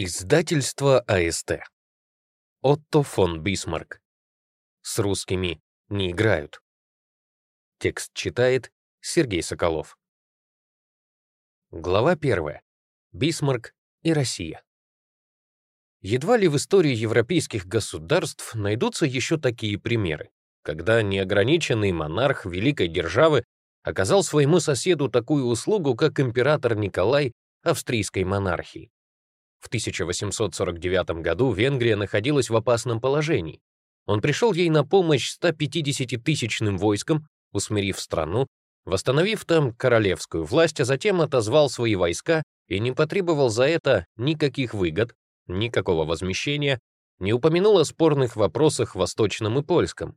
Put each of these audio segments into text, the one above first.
Издательство АСТ. Отто фон Бисмарк. С русскими не играют. Текст читает Сергей Соколов. Глава первая. Бисмарк и Россия. Едва ли в истории европейских государств найдутся еще такие примеры, когда неограниченный монарх великой державы оказал своему соседу такую услугу, как император Николай австрийской монархии. В 1849 году Венгрия находилась в опасном положении. Он пришел ей на помощь 150-тысячным войском, усмирив страну, восстановив там королевскую власть, а затем отозвал свои войска и не потребовал за это никаких выгод, никакого возмещения, не упомянул о спорных вопросах восточном и польском.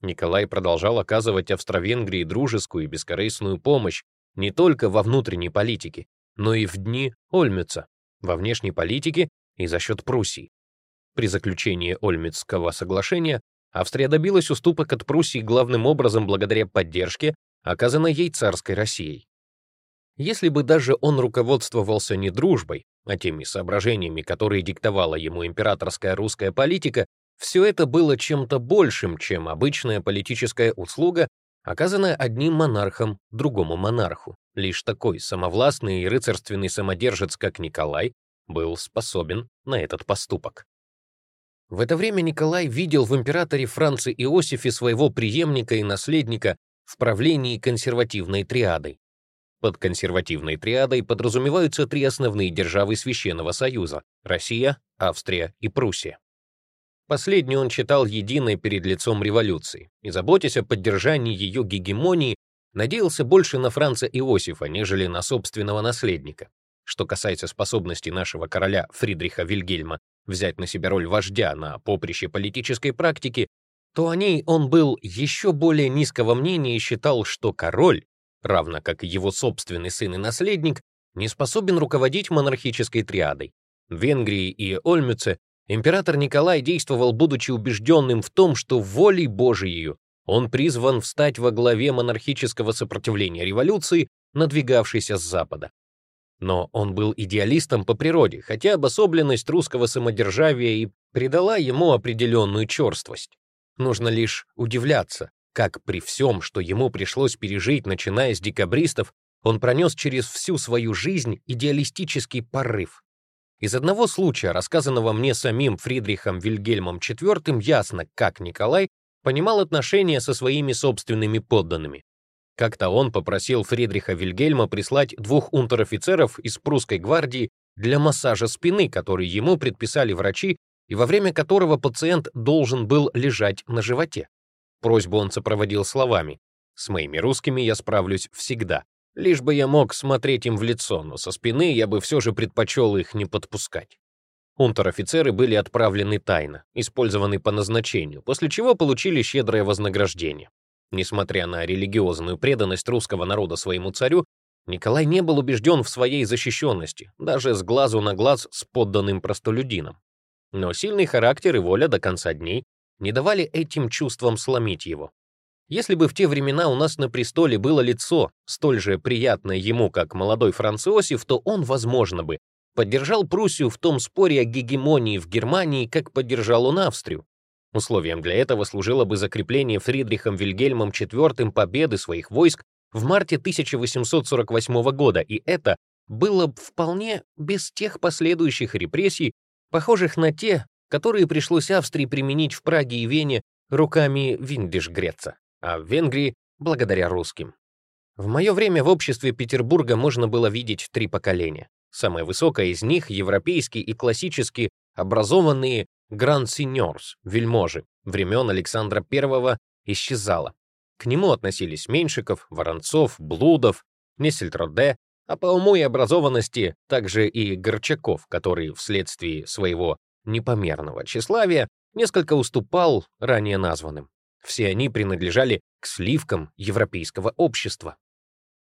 Николай продолжал оказывать Австро-Венгрии дружескую и бескорыстную помощь не только во внутренней политике, но и в дни Ольмюца, во внешней политике и за счет Пруссии. При заключении Ольмицкого соглашения Австрия добилась уступок от Пруссии главным образом благодаря поддержке, оказанной ей царской Россией. Если бы даже он руководствовался не дружбой, а теми соображениями, которые диктовала ему императорская русская политика, все это было чем-то большим, чем обычная политическая услуга, оказанная одним монархом другому монарху. Лишь такой самовластный и рыцарственный самодержец, как Николай, был способен на этот поступок. В это время Николай видел в императоре Франце Иосифе своего преемника и наследника в правлении консервативной триадой. Под консервативной триадой подразумеваются три основные державы Священного Союза — Россия, Австрия и Пруссия. Последний он считал единой перед лицом революции и, заботясь о поддержании ее гегемонии, надеялся больше на Франца Иосифа, нежели на собственного наследника. Что касается способности нашего короля Фридриха Вильгельма взять на себя роль вождя на поприще политической практики, то о ней он был еще более низкого мнения и считал, что король, равно как и его собственный сын и наследник, не способен руководить монархической триадой. В Венгрии и Ольмюце император Николай действовал, будучи убежденным в том, что волей Божией он призван встать во главе монархического сопротивления революции, надвигавшейся с Запада. Но он был идеалистом по природе, хотя обособленность русского самодержавия и придала ему определенную черствость. Нужно лишь удивляться, как при всем, что ему пришлось пережить, начиная с декабристов, он пронес через всю свою жизнь идеалистический порыв. Из одного случая, рассказанного мне самим Фридрихом Вильгельмом IV, ясно, как Николай понимал отношения со своими собственными подданными. Как-то он попросил Фридриха Вильгельма прислать двух унтер-офицеров из прусской гвардии для массажа спины, который ему предписали врачи, и во время которого пациент должен был лежать на животе. Просьбу он сопроводил словами «С моими русскими я справлюсь всегда, лишь бы я мог смотреть им в лицо, но со спины я бы все же предпочел их не подпускать». Унтер-офицеры были отправлены тайно, использованы по назначению, после чего получили щедрое вознаграждение. Несмотря на религиозную преданность русского народа своему царю, Николай не был убежден в своей защищенности, даже с глазу на глаз с подданным простолюдином. Но сильный характер и воля до конца дней не давали этим чувствам сломить его. Если бы в те времена у нас на престоле было лицо, столь же приятное ему, как молодой Франц Иосиф, то он, возможно бы, поддержал Пруссию в том споре о гегемонии в Германии, как поддержал он Австрию. Условием для этого служило бы закрепление Фридрихом Вильгельмом IV победы своих войск в марте 1848 года, и это было вполне без тех последующих репрессий, похожих на те, которые пришлось Австрии применить в Праге и Вене руками Виндишгреца, а в Венгрии — благодаря русским. В мое время в обществе Петербурга можно было видеть три поколения. Самое высокое из них — европейские и классически образованные Гранд Синьорс, вельможи, времен Александра I исчезало. К нему относились Меньшиков, Воронцов, Блудов, Несельтроде, а по уму и образованности также и Горчаков, который вследствие своего непомерного тщеславия несколько уступал ранее названным. Все они принадлежали к сливкам европейского общества.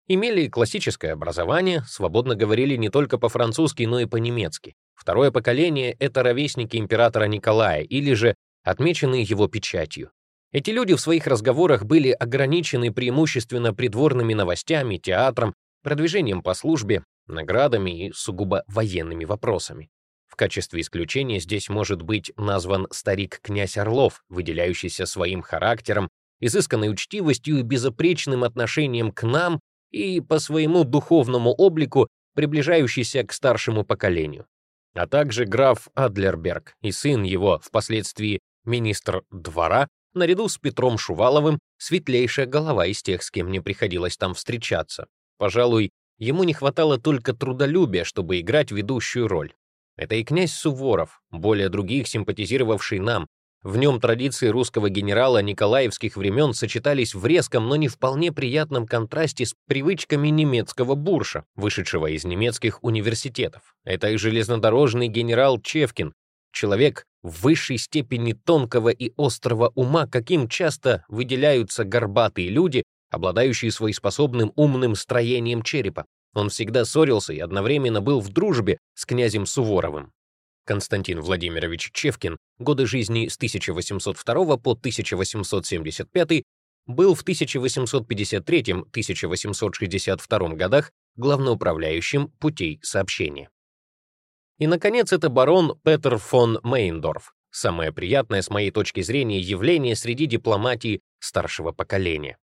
Имели классическое образование, свободно говорили не только по-французски, но и по-немецки. Второе поколение — это ровесники императора Николая или же отмеченные его печатью. Эти люди в своих разговорах были ограничены преимущественно придворными новостями, театром, продвижением по службе, наградами и сугубо военными вопросами. В качестве исключения здесь может быть назван старик-князь Орлов, выделяющийся своим характером, изысканной учтивостью и безупречным отношением к нам и по своему духовному облику приближающийся к старшему поколению. А также граф Адлерберг и сын его, впоследствии министр двора, наряду с Петром Шуваловым, светлейшая голова из тех, с кем мне приходилось там встречаться. Пожалуй, ему не хватало только трудолюбия, чтобы играть ведущую роль. Это и князь Суворов, более других симпатизировавший нам. В нем традиции русского генерала николаевских времен сочетались в резком, но не вполне приятном контрасте с привычками немецкого бурша, вышедшего из немецких университетов. Это и железнодорожный генерал Чевкин, человек в высшей степени тонкого и острого ума, каким часто выделяются горбатые люди, обладающие своеспособным умным строением черепа. Он всегда ссорился и одновременно был в дружбе с князем Суворовым. Константин Владимирович Чевкин, годы жизни с 1802 по 1875, был в 1853-1862 годах главноуправляющим путей сообщения. И, наконец, это барон Петер фон Мейндорф, самое приятное с моей точки зрения явление среди дипломатии старшего поколения.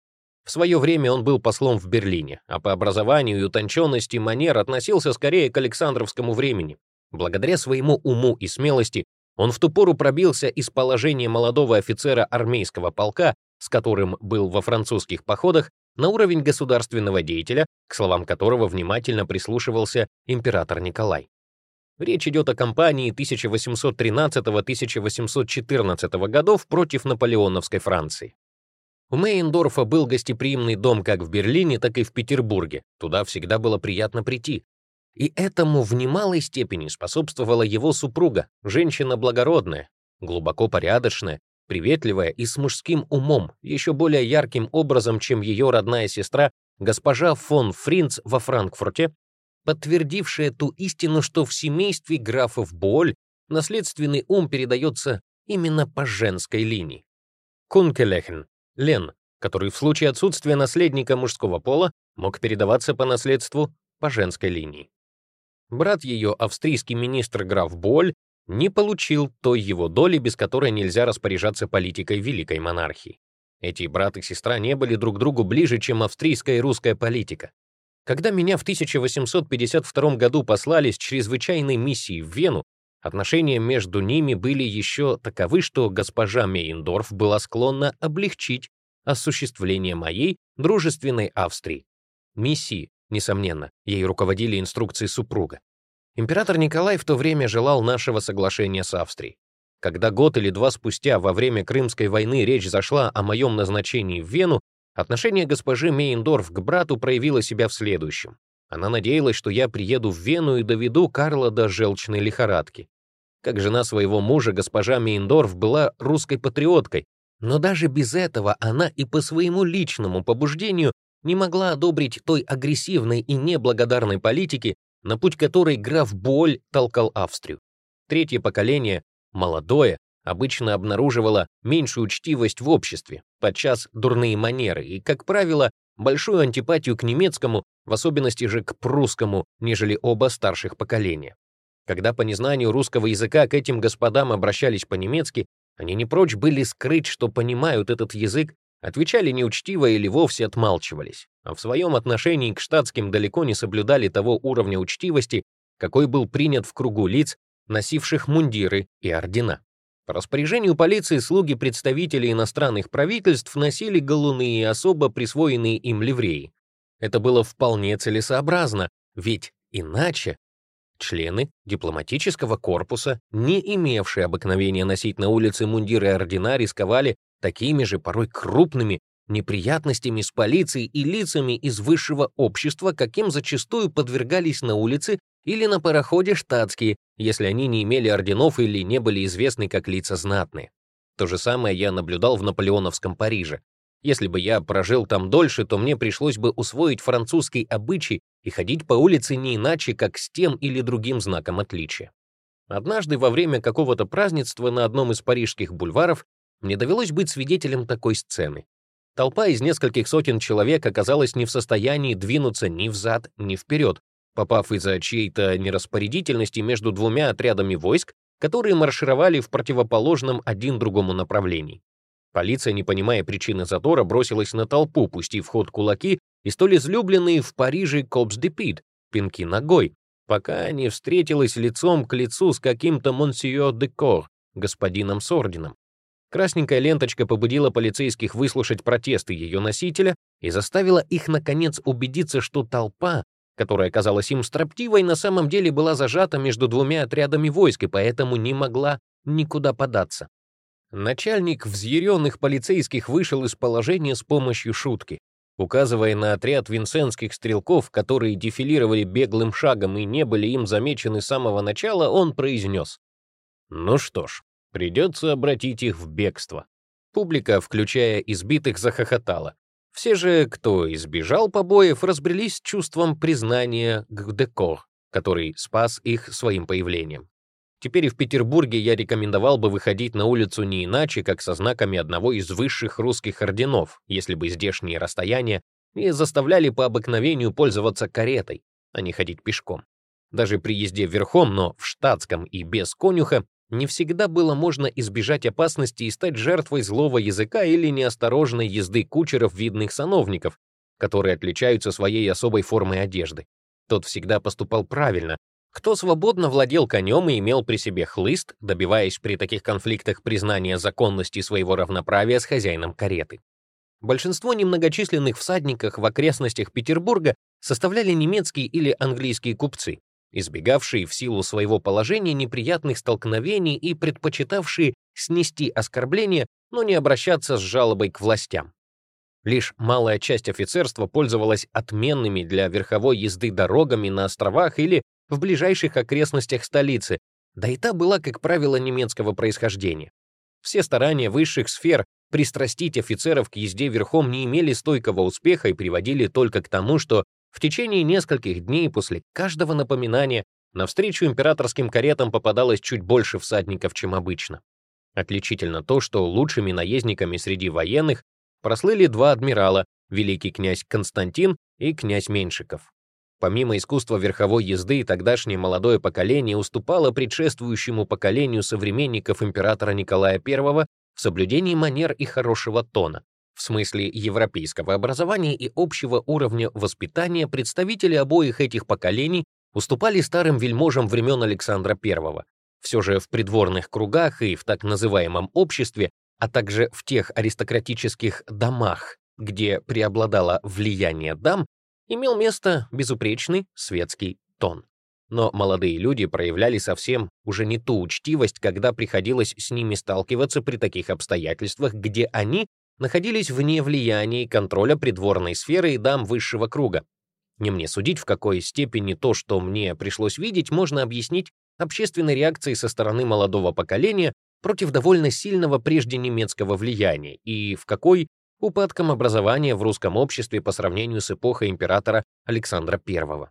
В свое время он был послом в Берлине, а по образованию и утонченности манер относился скорее к Александровскому времени. Благодаря своему уму и смелости он в ту пору пробился из положения молодого офицера армейского полка, с которым был во французских походах, на уровень государственного деятеля, к словам которого внимательно прислушивался император Николай. Речь идет о кампании 1813-1814 годов против наполеоновской Франции. У Мейндорфа был гостеприимный дом как в Берлине, так и в Петербурге. Туда всегда было приятно прийти. И этому в немалой степени способствовала его супруга, женщина благородная, глубоко порядочная, приветливая и с мужским умом, еще более ярким образом, чем ее родная сестра, госпожа фон Фринц во Франкфурте, подтвердившая ту истину, что в семействе графов Боль наследственный ум передается именно по женской линии. Кункелехен Лен, который в случае отсутствия наследника мужского пола мог передаваться по наследству по женской линии. Брат ее, австрийский министр граф Боль, не получил той его доли, без которой нельзя распоряжаться политикой великой монархии. Эти брат и сестра не были друг другу ближе, чем австрийская и русская политика. Когда меня в 1852 году послали с чрезвычайной миссией в Вену, Отношения между ними были еще таковы, что госпожа Мейндорф была склонна облегчить осуществление моей дружественной Австрии. Миссии, несомненно, ей руководили инструкции супруга. Император Николай в то время желал нашего соглашения с Австрией. Когда год или два спустя во время Крымской войны речь зашла о моем назначении в Вену, отношение госпожи Мейндорф к брату проявило себя в следующем. Она надеялась, что я приеду в Вену и доведу Карла до желчной лихорадки. Как жена своего мужа, госпожа Мейндорф была русской патриоткой, но даже без этого она и по своему личному побуждению не могла одобрить той агрессивной и неблагодарной политики, на путь которой граф Боль толкал Австрию. Третье поколение, молодое, обычно обнаруживало меньшую учтивость в обществе, подчас дурные манеры и, как правило, большую антипатию к немецкому, в особенности же к прусскому, нежели оба старших поколения. Когда по незнанию русского языка к этим господам обращались по-немецки, они не прочь были скрыть, что понимают этот язык, отвечали неучтиво или вовсе отмалчивались, а в своем отношении к штатским далеко не соблюдали того уровня учтивости, какой был принят в кругу лиц, носивших мундиры и ордена. По распоряжению полиции слуги представителей иностранных правительств носили галуны и особо присвоенные им ливреи. Это было вполне целесообразно, ведь иначе члены дипломатического корпуса, не имевшие обыкновения носить на улице мундиры ордена, рисковали такими же порой крупными неприятностями с полицией и лицами из высшего общества, каким зачастую подвергались на улице или на пароходе штатские, если они не имели орденов или не были известны как лица знатные. То же самое я наблюдал в наполеоновском Париже. Если бы я прожил там дольше, то мне пришлось бы усвоить французский обычай и ходить по улице не иначе, как с тем или другим знаком отличия. Однажды во время какого-то празднества на одном из парижских бульваров мне довелось быть свидетелем такой сцены. Толпа из нескольких сотен человек оказалась не в состоянии двинуться ни взад, ни вперед, попав из-за чьей-то нераспорядительности между двумя отрядами войск, которые маршировали в противоположном один другому направлении. Полиция, не понимая причины затора, бросилась на толпу, пустив в ход кулаки и столь излюбленные в Париже копс де пит, пинки ногой, пока не встретилась лицом к лицу с каким-то монсье де Кор, господином с орденом. Красненькая ленточка побудила полицейских выслушать протесты ее носителя и заставила их, наконец, убедиться, что толпа, которая казалась им строптивой, на самом деле была зажата между двумя отрядами войск и поэтому не могла никуда податься. Начальник взъяренных полицейских вышел из положения с помощью шутки. Указывая на отряд винсентских стрелков, которые дефилировали беглым шагом и не были им замечены с самого начала, он произнес. «Ну что ж, придется обратить их в бегство». Публика, включая избитых, захохотала. Все же, кто избежал побоев, разбрелись чувством признания к декор, который спас их своим появлением. Теперь и в Петербурге я рекомендовал бы выходить на улицу не иначе, как со знаками одного из высших русских орденов, если бы здешние расстояния не заставляли по обыкновению пользоваться каретой, а не ходить пешком. Даже при езде верхом, но в штатском и без конюха, не всегда было можно избежать опасности и стать жертвой злого языка или неосторожной езды кучеров видных сановников, которые отличаются своей особой формой одежды. Тот всегда поступал правильно, кто свободно владел конем и имел при себе хлыст, добиваясь при таких конфликтах признания законности своего равноправия с хозяином кареты. Большинство немногочисленных всадников в окрестностях Петербурга составляли немецкие или английские купцы, избегавшие в силу своего положения неприятных столкновений и предпочитавшие снести оскорбления, но не обращаться с жалобой к властям. Лишь малая часть офицерства пользовалась отменными для верховой езды дорогами на островах или в ближайших окрестностях столицы, да и та была, как правило, немецкого происхождения. Все старания высших сфер пристрастить офицеров к езде верхом не имели стойкого успеха и приводили только к тому, что в течение нескольких дней после каждого напоминания навстречу императорским каретам попадалось чуть больше всадников, чем обычно. Отличительно то, что лучшими наездниками среди военных прослыли два адмирала, великий князь Константин и князь Меньшиков. Помимо искусства верховой езды, тогдашнее молодое поколение уступало предшествующему поколению современников императора Николая I в соблюдении манер и хорошего тона. В смысле европейского образования и общего уровня воспитания представители обоих этих поколений уступали старым вельможам времен Александра I. Все же в придворных кругах и в так называемом обществе, а также в тех аристократических домах, где преобладало влияние дам, имел место безупречный светский тон. Но молодые люди проявляли совсем уже не ту учтивость, когда приходилось с ними сталкиваться при таких обстоятельствах, где они находились вне влияния и контроля придворной сферы и дам высшего круга. Не мне судить, в какой степени то, что мне пришлось видеть, можно объяснить общественной реакцией со стороны молодого поколения против довольно сильного прежде немецкого влияния, и в какой упадком образования в русском обществе по сравнению с эпохой императора Александра I.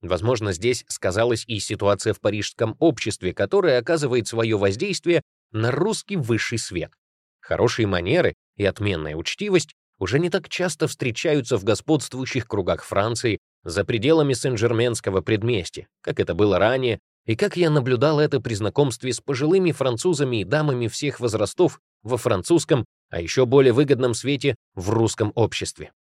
Возможно, здесь сказалась и ситуация в парижском обществе, которая оказывает свое воздействие на русский высший свет. Хорошие манеры и отменная учтивость уже не так часто встречаются в господствующих кругах Франции за пределами Сен-Жерменского предместья, как это было ранее, и как я наблюдал это при знакомстве с пожилыми французами и дамами всех возрастов во французском а еще более выгодном свете в русском обществе.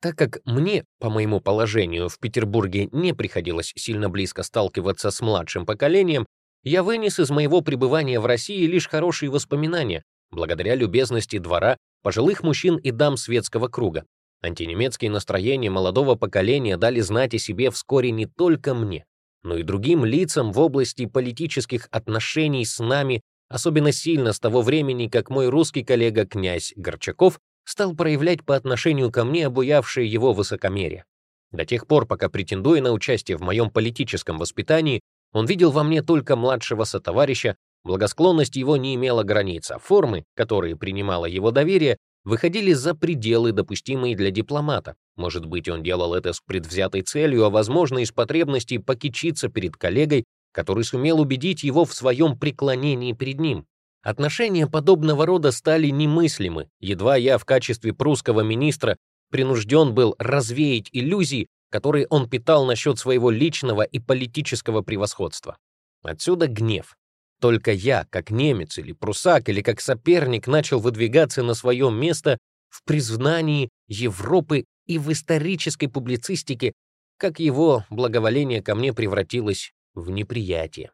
Так как мне, по моему положению, в Петербурге не приходилось сильно близко сталкиваться с младшим поколением, я вынес из моего пребывания в России лишь хорошие воспоминания, благодаря любезности двора, пожилых мужчин и дам светского круга. Антинемецкие настроения молодого поколения дали знать о себе вскоре не только мне, но и другим лицам в области политических отношений с нами особенно сильно с того времени, как мой русский коллега князь Горчаков стал проявлять по отношению ко мне обуявшее его высокомерие. До тех пор, пока претендуя на участие в моем политическом воспитании, он видел во мне только младшего сотоварища, благосклонность его не имела границ, а формы, которые принимало его доверие, выходили за пределы, допустимые для дипломата. Может быть, он делал это с предвзятой целью, а, возможно, из потребности покичиться перед коллегой который сумел убедить его в своем преклонении перед ним. Отношения подобного рода стали немыслимы, едва я в качестве прусского министра принужден был развеять иллюзии, которые он питал насчет своего личного и политического превосходства. Отсюда гнев. Только я, как немец или прусак, или как соперник, начал выдвигаться на свое место в признании Европы и в исторической публицистике, как его благоволение ко мне превратилось в неприятие.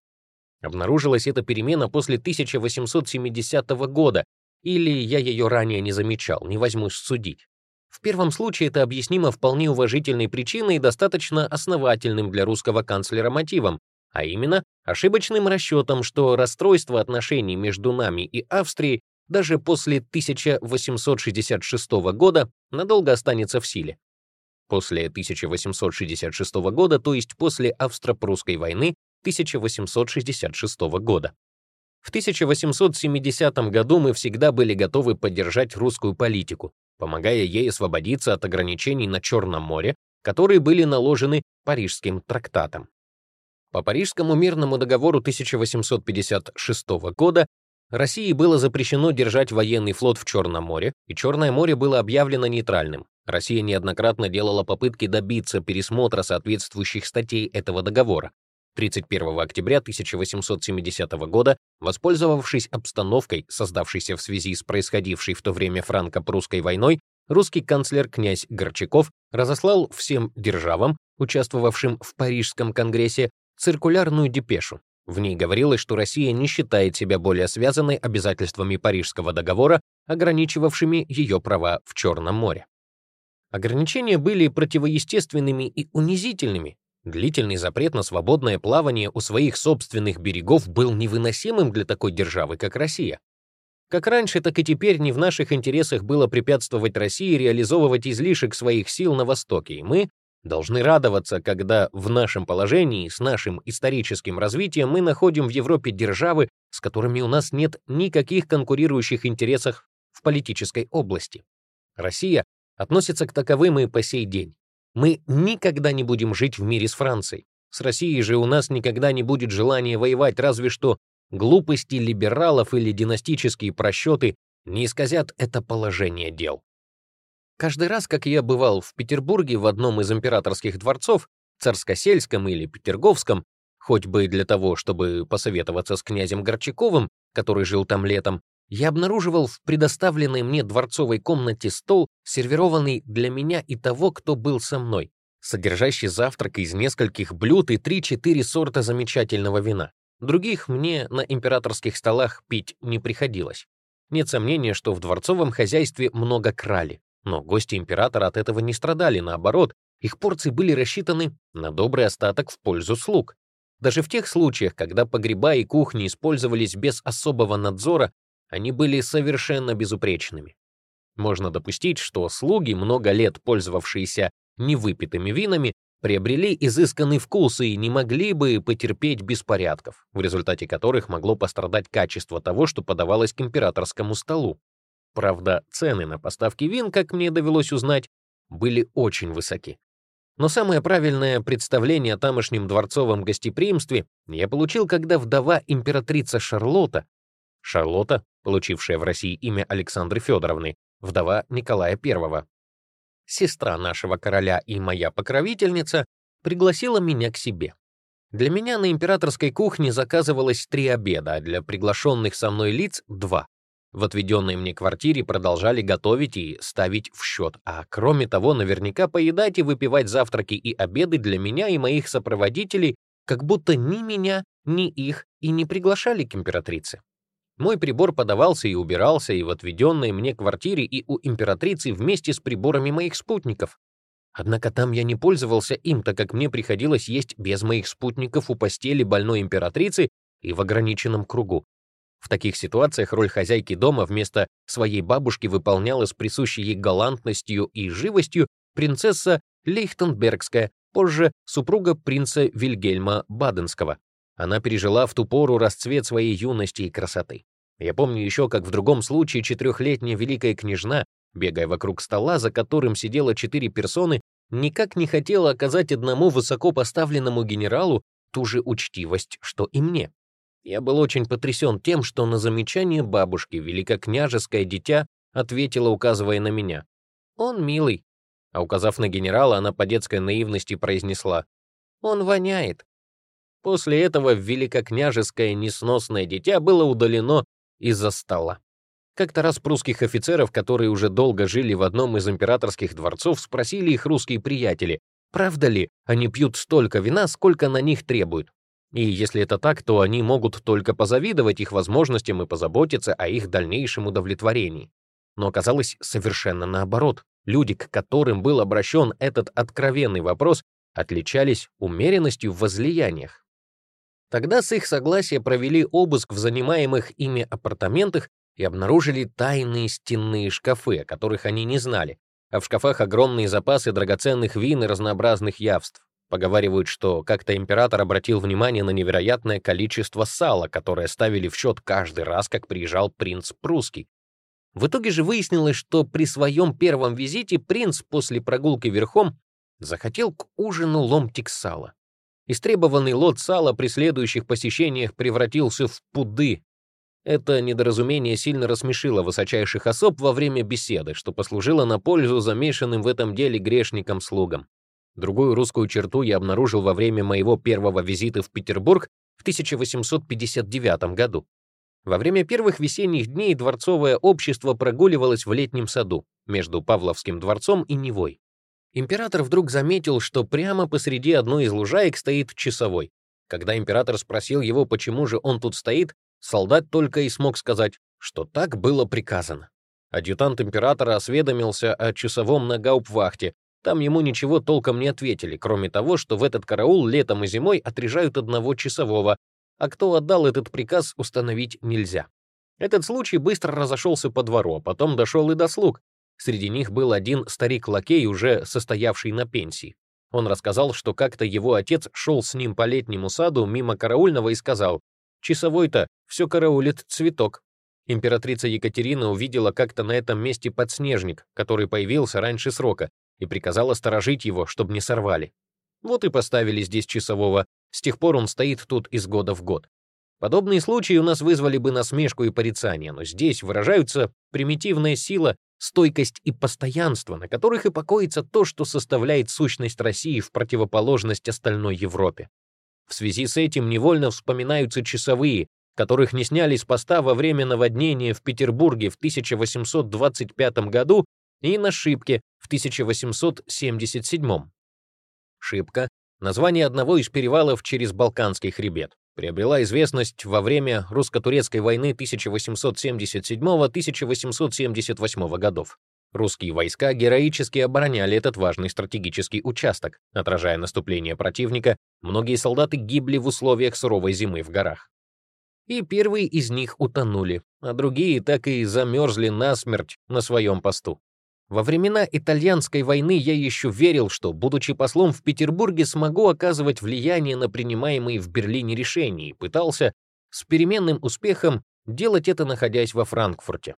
Обнаружилась эта перемена после 1870 года, или я ее ранее не замечал, не возьмусь судить. В первом случае это объяснимо вполне уважительной причиной и достаточно основательным для русского канцлера мотивом, а именно ошибочным расчетом, что расстройство отношений между нами и Австрией даже после 1866 года надолго останется в силе. После 1866 года, то есть после Австро-Прусской войны 1866 года. В 1870 году мы всегда были готовы поддержать русскую политику, помогая ей освободиться от ограничений на Черном море, которые были наложены Парижским трактатом. По Парижскому мирному договору 1856 года России было запрещено держать военный флот в Черном море, и Черное море было объявлено нейтральным. Россия неоднократно делала попытки добиться пересмотра соответствующих статей этого договора. 31 октября 1870 года, воспользовавшись обстановкой, создавшейся в связи с происходившей в то время франко-прусской войной, русский канцлер князь Горчаков разослал всем державам, участвовавшим в Парижском конгрессе, циркулярную депешу. В ней говорилось, что Россия не считает себя более связанной обязательствами Парижского договора, ограничивавшими ее права в Черном море. Ограничения были противоестественными и унизительными, Длительный запрет на свободное плавание у своих собственных берегов был невыносимым для такой державы, как Россия. Как раньше, так и теперь не в наших интересах было препятствовать России реализовывать излишек своих сил на Востоке, и мы должны радоваться, когда в нашем положении, с нашим историческим развитием, мы находим в Европе державы, с которыми у нас нет никаких конкурирующих интересов в политической области. Россия относится к таковым и по сей день. Мы никогда не будем жить в мире с Францией. С Россией же у нас никогда не будет желания воевать, разве что глупости либералов или династические просчеты не исказят это положение дел. Каждый раз, как я бывал в Петербурге в одном из императорских дворцов, Царскосельском или Петерговском, хоть бы для того, чтобы посоветоваться с князем Горчаковым, который жил там летом, я обнаруживал в предоставленной мне дворцовой комнате стол, сервированный для меня и того, кто был со мной, содержащий завтрак из нескольких блюд и 3-4 сорта замечательного вина. Других мне на императорских столах пить не приходилось. Нет сомнения, что в дворцовом хозяйстве много крали, но гости императора от этого не страдали, наоборот, их порции были рассчитаны на добрый остаток в пользу слуг. Даже в тех случаях, когда погреба и кухни использовались без особого надзора, они были совершенно безупречными. Можно допустить, что слуги, много лет пользовавшиеся невыпитыми винами, приобрели изысканный вкус и не могли бы потерпеть беспорядков, в результате которых могло пострадать качество того, что подавалось к императорскому столу. Правда, цены на поставки вин, как мне довелось узнать, были очень высоки. Но самое правильное представление о тамошнем дворцовом гостеприимстве я получил, когда вдова императрица Шарлотта Шарлотта, получившая в России имя Александры Федоровны, вдова Николая I. Сестра нашего короля и моя покровительница пригласила меня к себе. Для меня на императорской кухне заказывалось три обеда, а для приглашенных со мной лиц — два. В отведенной мне квартире продолжали готовить и ставить в счет, а кроме того, наверняка поедать и выпивать завтраки и обеды для меня и моих сопроводителей, как будто ни меня, ни их и не приглашали к императрице. Мой прибор подавался и убирался и в отведенной мне квартире, и у императрицы вместе с приборами моих спутников. Однако там я не пользовался им, так как мне приходилось есть без моих спутников у постели больной императрицы и в ограниченном кругу. В таких ситуациях роль хозяйки дома вместо своей бабушки выполняла с присущей ей галантностью и живостью принцесса Лейхтенбергская, позже супруга принца Вильгельма Баденского. Она пережила в ту пору расцвет своей юности и красоты. Я помню еще, как в другом случае четырехлетняя великая княжна, бегая вокруг стола, за которым сидело четыре персоны, никак не хотела оказать одному высоко поставленному генералу ту же учтивость, что и мне. Я был очень потрясен тем, что на замечание бабушки великокняжеское дитя ответила, указывая на меня. «Он милый». а указав на генерала, она по детской наивности произнесла «Он воняет». После этого великокняжеское несносное дитя было удалено из-за стола. Как-то раз прусских офицеров, которые уже долго жили в одном из императорских дворцов, спросили их русские приятели, правда ли они пьют столько вина, сколько на них требуют. И если это так, то они могут только позавидовать их возможностям и позаботиться о их дальнейшем удовлетворении. Но оказалось совершенно наоборот. Люди, к которым был обращен этот откровенный вопрос, отличались умеренностью в возлияниях. Тогда с их согласия провели обыск в занимаемых ими апартаментах и обнаружили тайные стенные шкафы, о которых они не знали, а в шкафах огромные запасы драгоценных вин и разнообразных явств. Поговаривают, что как-то император обратил внимание на невероятное количество сала, которое ставили в счет каждый раз, как приезжал принц прусский. В итоге же выяснилось, что при своем первом визите принц после прогулки верхом захотел к ужину ломтик сала. Истребованный лот сала при следующих посещениях превратился в пуды. Это недоразумение сильно рассмешило высочайших особ во время беседы, что послужило на пользу замешанным в этом деле грешникам-слугам. Другую русскую черту я обнаружил во время моего первого визита в Петербург в 1859 году. Во время первых весенних дней дворцовое общество прогуливалось в летнем саду между Павловским дворцом и Невой. Император вдруг заметил, что прямо посреди одной из лужаек стоит часовой. Когда император спросил его, почему же он тут стоит, солдат только и смог сказать, что так было приказано. Адъютант императора осведомился о часовом на гауптвахте. Там ему ничего толком не ответили, кроме того, что в этот караул летом и зимой отряжают одного часового, а кто отдал этот приказ, установить нельзя. Этот случай быстро разошелся по двору, а потом дошел и до слуг, Среди них был один старик-лакей, уже состоявший на пенсии. Он рассказал, что как-то его отец шел с ним по летнему саду мимо караульного и сказал, «Часовой-то все караулит цветок». Императрица Екатерина увидела как-то на этом месте подснежник, который появился раньше срока, и приказала сторожить его, чтобы не сорвали. Вот и поставили здесь часового. С тех пор он стоит тут из года в год. Подобные случаи у нас вызвали бы насмешку и порицание, но здесь выражаются примитивная сила стойкость и постоянство, на которых и покоится то, что составляет сущность России в противоположность остальной Европе. В связи с этим невольно вспоминаются часовые, которых не сняли с поста во время наводнения в Петербурге в 1825 году и на Шипке в 1877. Шипка — название одного из перевалов через Балканский хребет приобрела известность во время русско-турецкой войны 1877-1878 годов. Русские войска героически обороняли этот важный стратегический участок. Отражая наступление противника, многие солдаты гибли в условиях суровой зимы в горах. И первые из них утонули, а другие так и замерзли насмерть на своем посту. Во времена итальянской войны я еще верил, что, будучи послом в Петербурге, смогу оказывать влияние на принимаемые в Берлине решения и пытался с переменным успехом делать это, находясь во Франкфурте.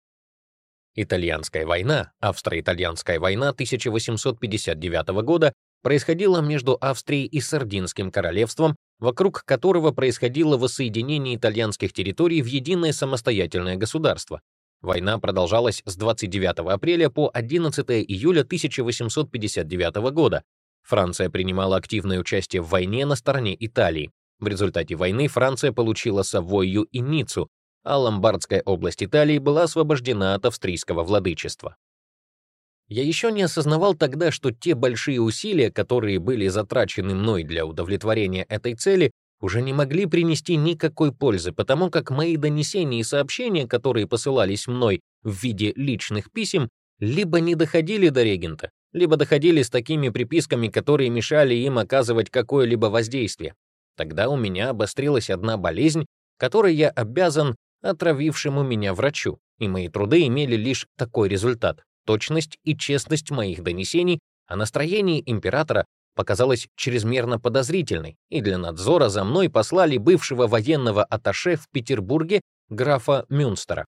Итальянская война, Австро-итальянская война 1859 года, происходила между Австрией и Сардинским королевством, вокруг которого происходило воссоединение итальянских территорий в единое самостоятельное государство. Война продолжалась с 29 апреля по 11 июля 1859 года. Франция принимала активное участие в войне на стороне Италии. В результате войны Франция получила Савойю и Ниццу, а Ломбардская область Италии была освобождена от австрийского владычества. Я еще не осознавал тогда, что те большие усилия, которые были затрачены мной для удовлетворения этой цели, уже не могли принести никакой пользы, потому как мои донесения и сообщения, которые посылались мной в виде личных писем, либо не доходили до регента, либо доходили с такими приписками, которые мешали им оказывать какое-либо воздействие. Тогда у меня обострилась одна болезнь, которой я обязан отравившему меня врачу, и мои труды имели лишь такой результат — точность и честность моих донесений, а настроение императора показалась чрезмерно подозрительной, и для надзора за мной послали бывшего военного атташе в Петербурге графа Мюнстера.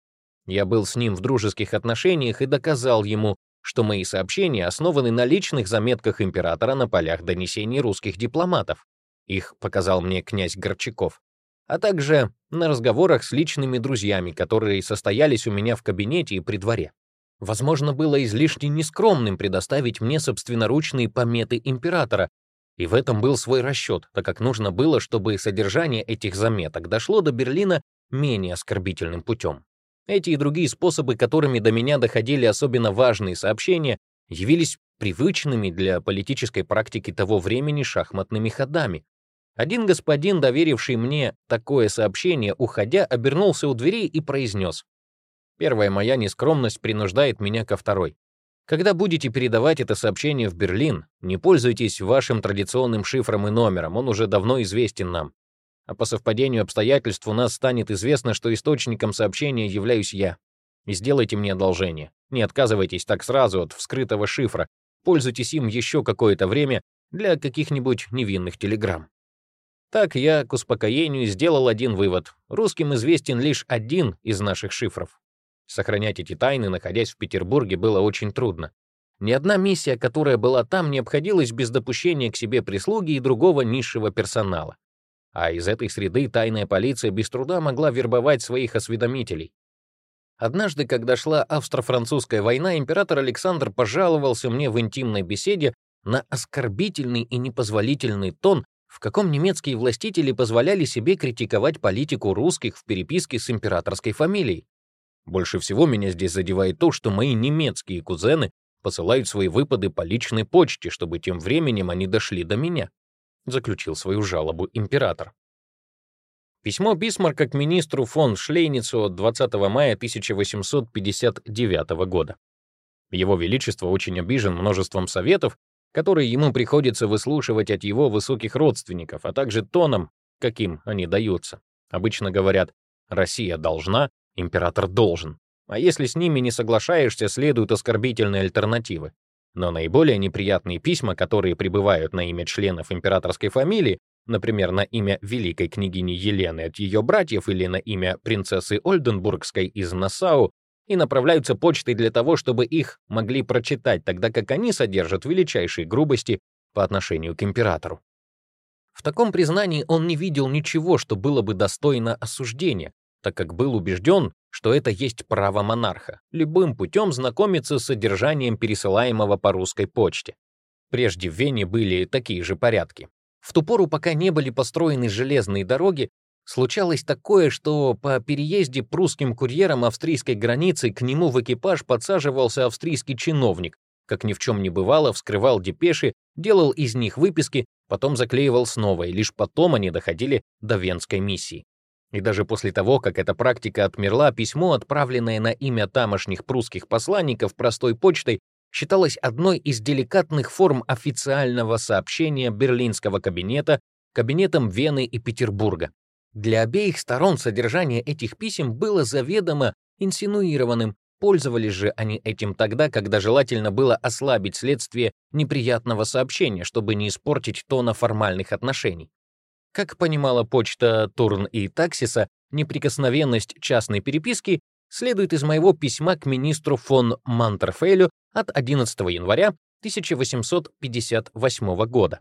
Я был с ним в дружеских отношениях и доказал ему, что мои сообщения основаны на личных заметках императора на полях донесений русских дипломатов. Их показал мне князь Горчаков, а также на разговорах с личными друзьями, которые состоялись у меня в кабинете и при дворе. Возможно, было излишне нескромным предоставить мне собственноручные пометы императора, и в этом был свой расчет, так как нужно было, чтобы содержание этих заметок дошло до Берлина менее оскорбительным путем. Эти и другие способы, которыми до меня доходили особенно важные сообщения, явились привычными для политической практики того времени шахматными ходами. Один господин, доверивший мне такое сообщение, уходя, обернулся у дверей и произнес. Первая моя нескромность принуждает меня ко второй. Когда будете передавать это сообщение в Берлин, не пользуйтесь вашим традиционным шифром и номером, он уже давно известен нам. А по совпадению обстоятельств у нас станет известно, что источником сообщения являюсь я. И сделайте мне одолжение. Не отказывайтесь так сразу от вскрытого шифра. Пользуйтесь им еще какое-то время для каких-нибудь невинных телеграмм. Так я к успокоению сделал один вывод. Русским известен лишь один из наших шифров. Сохранять эти тайны, находясь в Петербурге, было очень трудно. Ни одна миссия, которая была там, не обходилась без допущения к себе прислуги и другого низшего персонала. А из этой среды тайная полиция без труда могла вербовать своих осведомителей. Однажды, когда шла австро-французская война, император Александр пожаловался мне в интимной беседе на оскорбительный и непозволительный тон, в каком немецкие властители позволяли себе критиковать политику русских в переписке с императорской фамилией. Больше всего меня здесь задевает то, что мои немецкие кузены посылают свои выпады по личной почте, чтобы тем временем они дошли до меня», — заключил свою жалобу император. Письмо Бисмарка к министру фон Шлейницу от 20 мая 1859 года. Его Величество очень обижен множеством советов, которые ему приходится выслушивать от его высоких родственников, а также тоном, каким они даются. Обычно говорят «Россия должна», Император должен. А если с ними не соглашаешься, следуют оскорбительные альтернативы. Но наиболее неприятные письма, которые прибывают на имя членов императорской фамилии, например, на имя великой княгини Елены от ее братьев или на имя принцессы Ольденбургской из Нассау, и направляются почтой для того, чтобы их могли прочитать, тогда как они содержат величайшие грубости по отношению к императору. В таком признании он не видел ничего, что было бы достойно осуждения, так как был убежден, что это есть право монарха, любым путем знакомиться с содержанием пересылаемого по русской почте. Прежде в Вене были такие же порядки. В ту пору, пока не были построены железные дороги, случалось такое, что по переезде прусским курьером австрийской границы к нему в экипаж подсаживался австрийский чиновник, как ни в чем не бывало, вскрывал депеши, делал из них выписки, потом заклеивал снова, и лишь потом они доходили до венской миссии. И даже после того, как эта практика отмерла, письмо, отправленное на имя тамошних прусских посланников простой почтой, считалось одной из деликатных форм официального сообщения берлинского кабинета кабинетам Вены и Петербурга. Для обеих сторон содержание этих писем было заведомо инсинуированным, пользовались же они этим тогда, когда желательно было ослабить следствие неприятного сообщения, чтобы не испортить тона формальных отношений. Как понимала почта Турн и Таксиса, неприкосновенность частной переписки следует из моего письма к министру фон Мантерфейлю от 11 января 1858 года.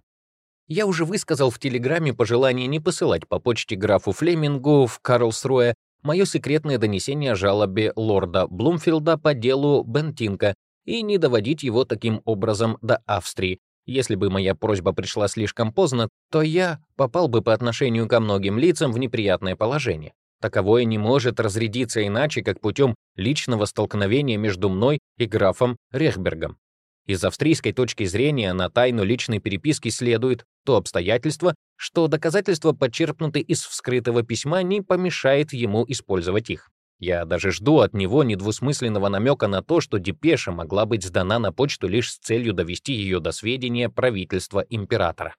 Я уже высказал в телеграмме пожелание не посылать по почте графу Флемингу в Карлсруэ мое секретное донесение о жалобе лорда Блумфилда по делу Бентинка и не доводить его таким образом до Австрии, если бы моя просьба пришла слишком поздно, то я попал бы по отношению ко многим лицам в неприятное положение. Таковое не может разрядиться иначе, как путем личного столкновения между мной и графом Рехбергом. Из австрийской точки зрения на тайну личной переписки следует то обстоятельство, что доказательства подчерпнуты из вскрытого письма не помешает ему использовать их. Я даже жду от него недвусмысленного намека на то, что депеша могла быть сдана на почту лишь с целью довести ее до сведения правительства императора.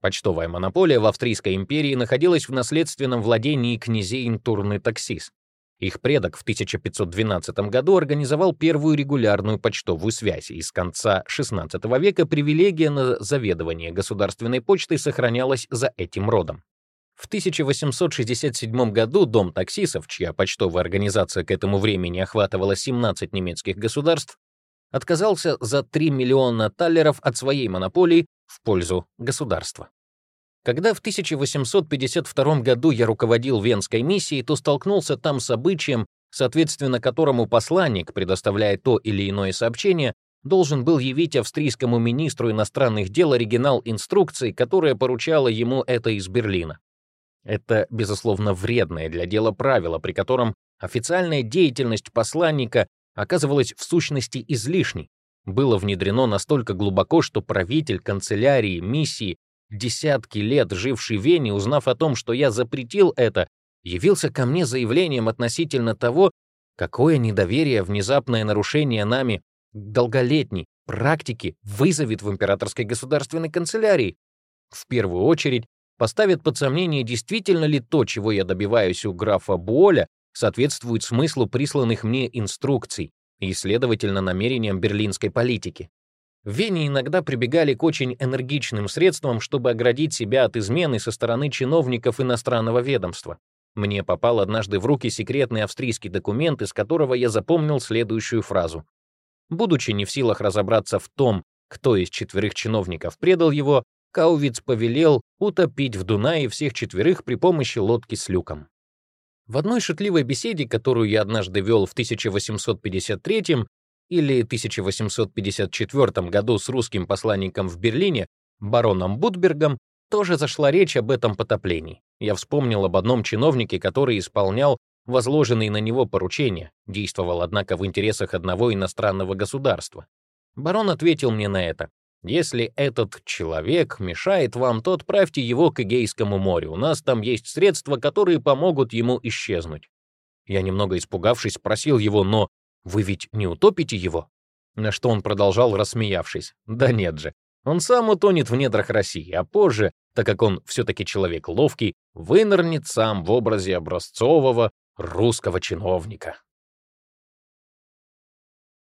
Почтовая монополия в Австрийской империи находилась в наследственном владении князей Интурны Таксис. Их предок в 1512 году организовал первую регулярную почтовую связь, и с конца XVI века привилегия на заведование государственной почтой сохранялась за этим родом. В 1867 году Дом таксисов, чья почтовая организация к этому времени охватывала 17 немецких государств, отказался за 3 миллиона таллеров от своей монополии в пользу государства. Когда в 1852 году я руководил Венской миссией, то столкнулся там с обычаем, соответственно которому посланник, предоставляя то или иное сообщение, должен был явить австрийскому министру иностранных дел оригинал инструкций, которая поручала ему это из Берлина. Это, безусловно, вредное для дела правило, при котором официальная деятельность посланника оказывалась в сущности излишней, было внедрено настолько глубоко, что правитель канцелярии, миссии, десятки лет живший в Вене, узнав о том, что я запретил это, явился ко мне заявлением относительно того, какое недоверие внезапное нарушение нами долголетней практики вызовет в императорской государственной канцелярии. В первую очередь поставит под сомнение, действительно ли то, чего я добиваюсь у графа Буоля, соответствует смыслу присланных мне инструкций и, следовательно, намерениям берлинской политики. В Вене иногда прибегали к очень энергичным средствам, чтобы оградить себя от измены со стороны чиновников иностранного ведомства. Мне попал однажды в руки секретный австрийский документ, из которого я запомнил следующую фразу. Будучи не в силах разобраться в том, кто из четверых чиновников предал его, Каувиц повелел утопить в Дунае всех четверых при помощи лодки с люком. В одной шутливой беседе, которую я однажды вел в 1853 или 1854 году с русским посланником в Берлине, бароном Будбергом, тоже зашла речь об этом потоплении. Я вспомнил об одном чиновнике, который исполнял возложенные на него поручения, действовал, однако, в интересах одного иностранного государства. Барон ответил мне на это. «Если этот человек мешает вам, то отправьте его к Эгейскому морю. У нас там есть средства, которые помогут ему исчезнуть». Я, немного испугавшись, спросил его, «Но вы ведь не утопите его?» На что он продолжал, рассмеявшись. «Да нет же, он сам утонет в недрах России, а позже, так как он все-таки человек ловкий, вынырнет сам в образе образцового русского чиновника.